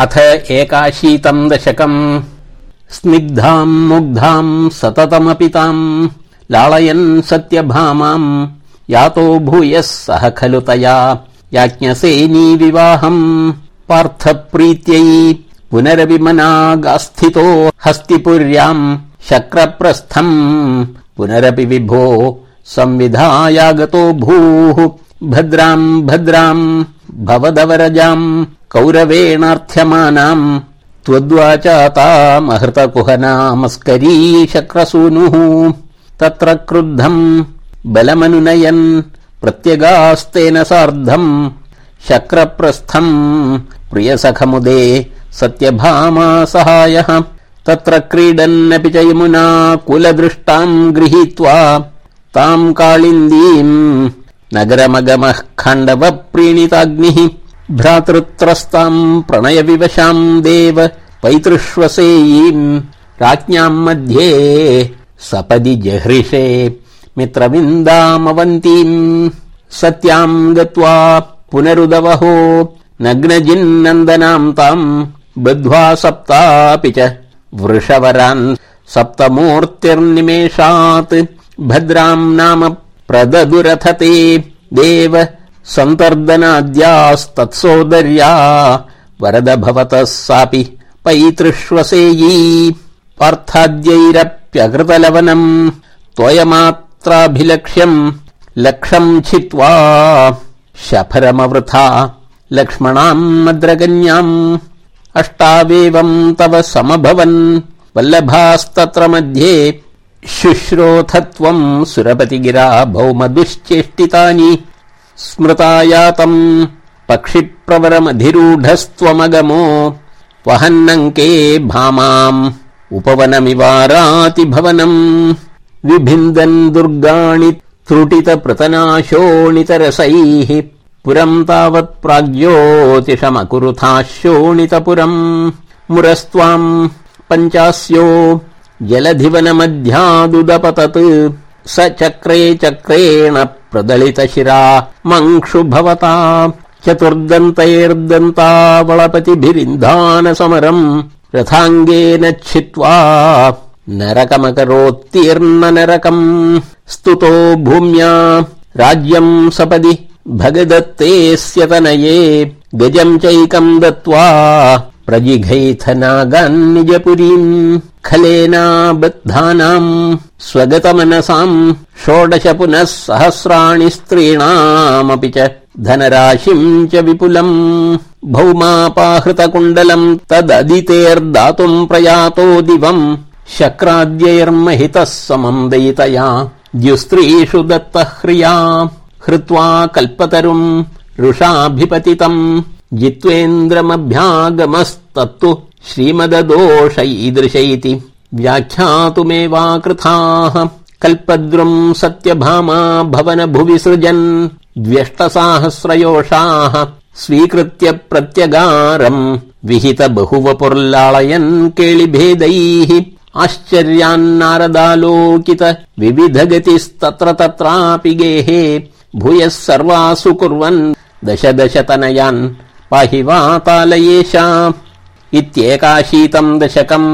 अथ एकाशीतम् दशकम्। स्निग्धाम् मुग्धाम् सततमपि ताम् लालयन् सत्यभामाम्। यातो भूयः सह खलु तया। याज्ञसेनी विवाहम्। पार्थप्रीत्यै पुनरविमनागास्थितो हस्तिपुर्याम् शक्रप्रस्थम्। पुनरपि विभो संविधायागतो भूः। भद्राम् भद्राम् भवदवरजाम् कौरवेणार्थ्यमानाम् त्वद्वाचातामहृतकुहनामस्करी शक्रसूनुः तत्र क्रुद्धम् बलमनुनयन् प्रत्यगास्तेन सार्धम् शक्रप्रस्थम् प्रियसखमुदे सत्यभामा सहायः। तत्र क्रीडन्नपि च यमुना कुलदृष्टाम् गृहीत्वा ताम् काळिन्दीम् नगरमगमः खण्डव प्रीणिताग्निः भ्रातृत्रस्ताम् प्रणय विवशाम् देव पैतृष्वसेयीम् राज्ञाम् मध्ये सपदि जहृषे मित्रविन्दामवन्तीम् सत्याम् गत्वा पुनरुदवहो नग्नजिन्नन्दनाम् ताम् बद्ध्वा सप्तापि च वृषवरान् सप्तमूर्तिर्निमेषात् भद्राम् नाम प्रददुरथते देव सन्तर्दनाद्यास्तत्सोदर्या वरद भवतः सापि पैतृष्वसेयी पार्थाद्यैरप्यकृतलवनम् त्वयमात्राभिलक्ष्यम् लक्षम् छित्त्वा शफरमवृथा लक्ष्मणाम् मद्रगन्याम् अष्टावेवम् तव समभवन् वल्लभास्तत्र मध्ये शुश्रोथत्वम् सुरपतिगिरा भौमदुश्चेष्टितानि स्मृतायातम् पक्षिप्रवरमधिरूढस्त्वमगमो वहन्नङ्के भामाम् उपवनमिवाराति भवनम् विभिन्दन् दुर्गाणि त्रुटितपृतनाशोणितरसैः पुरम् तावत् प्राग्योतिषमकुरुथा शोणितपुरम् मुरस्त्वाम् पञ्चास्यो जलधिवनमध्यादुदपतत् स चक्रे चक्रेण प्रदलितशिरा मङ्क्षु भवता चतुर्दन्तैर्दन्तावळपतिभिरिन्धान समरम् रथाङ्गेन छित्त्वा नरकमकरोत्तीर्न नरकम् स्तुतो भूम्या राज्यम् सपदि भगदत्तेऽस्य तनये गजम् चैकम् दत्त्वा प्रजिघैथनागान्निजपुरीम् खलेनाबद्धानाम् स्वगतमनसाम् षोडश पुनः सहस्राणि स्त्रीणामपि च धनराशिम् च विपुलम् भौमापाहृतकुण्डलम् तददितेर्दातुम् प्रयातो दिवम् शक्राद्यैर्महितः समम् दयितया द्युस्त्रीषु दत्तह्रिया हृत्वा कल्पतरुम् रुषाभिपतितम् जित्वेन्द्रमभ्यागमस्तत्तु श्रीमददोष ईदृश इति व्याख्यातुमेवाकृथाः। कल्पद्रुम् सत्यभामा भवन भुवि सृजन्। द्व्यष्टसाहस्रयोषाः स्वीकृत्य प्रत्यगारम्। विहित बहुवपुर्लाळयन् केलिभेदैः आश्चर्यान्नारदालोकित विविध गतिस्तत्र तत्रापि गेहे। भूयः सर्वासु कुर्वन्। दश दश तनयान् पाहि वातालयेषा इत्येकाशीतम् दशकम्